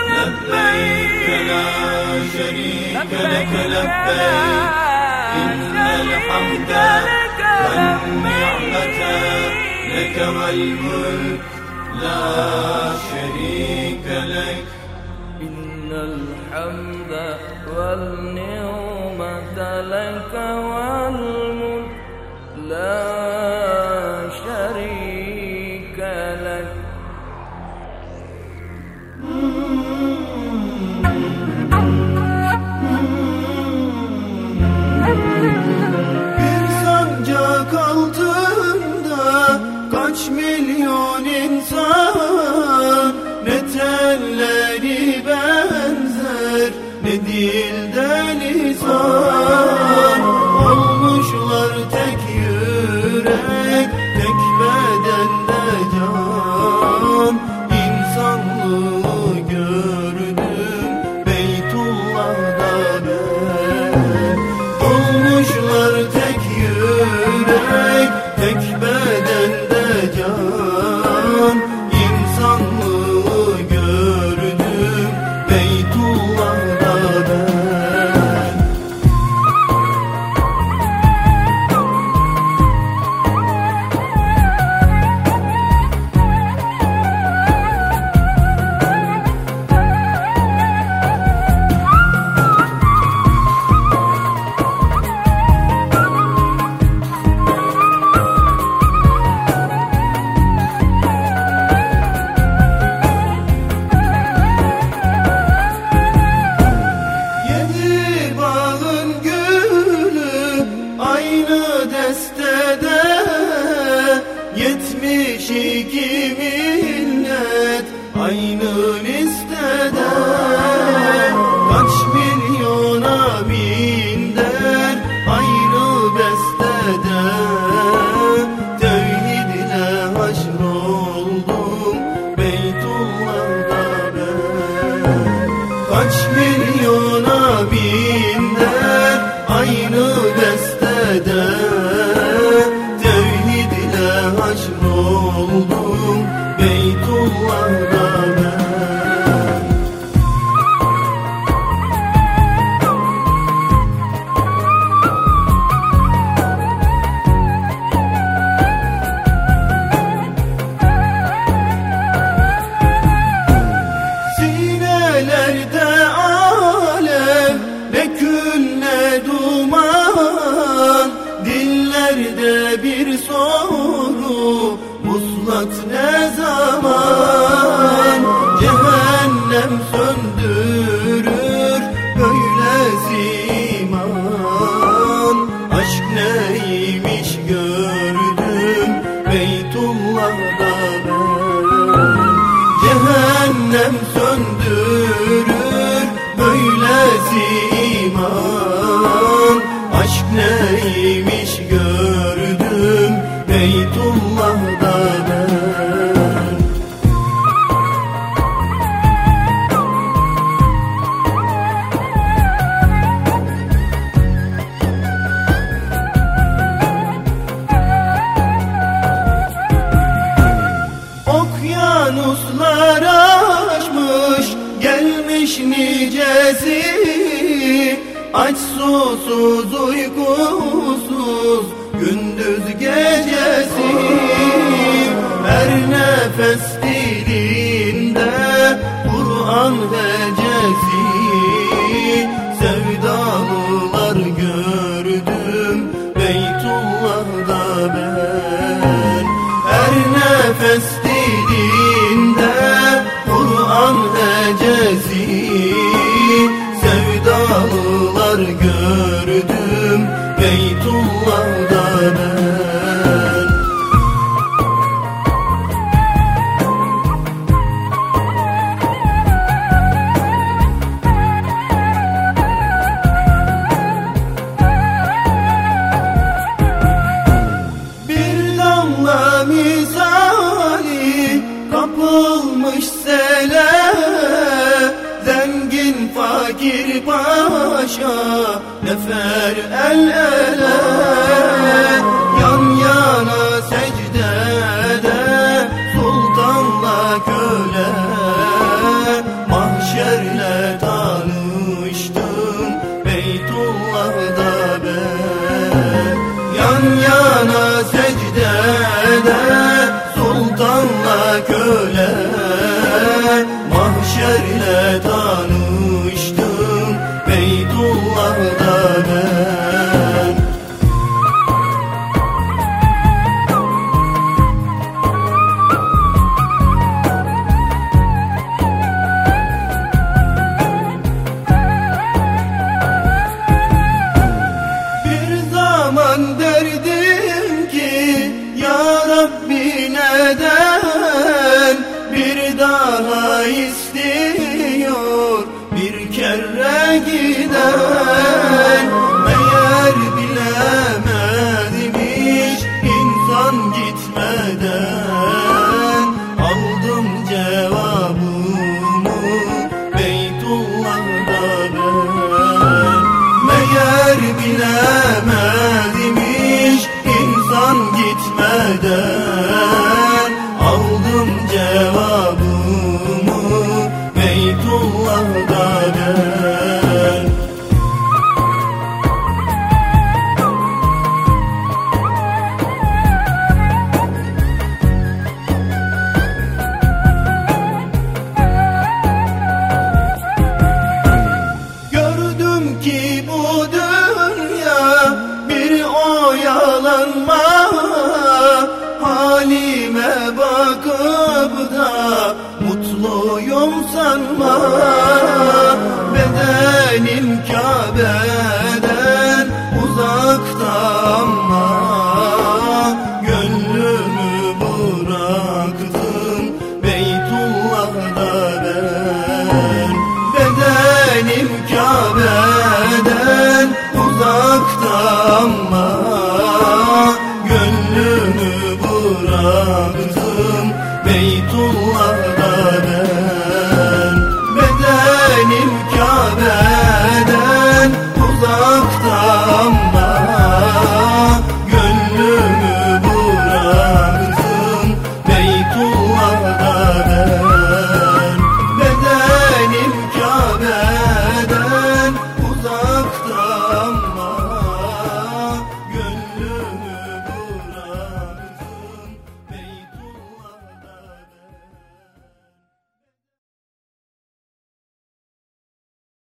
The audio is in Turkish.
لبيك والنعمة لك والملك لا telleri benzer ne dilden lisan Kaç milyona bin der aynı Sinelerde alev ne kül duman. Dillerde bir soru muslat ne zaman? Cehennem söndürür gelmiş nicesi Aç susuz uykusuz gündüz gecesi. Her nefes dilinde Kur'an hecesi Sevdalılar من باشا نفر الألم. Cennete giden meğer bilemedmiş insan gitmeden. Aldım cevabımı Beytullah'da ben meğer bilemedmiş Bedenim Kabe'den uzakta ama Gönlümü bıraktım Beytullah'da ben. Bedenim Kabe'den uzakta ama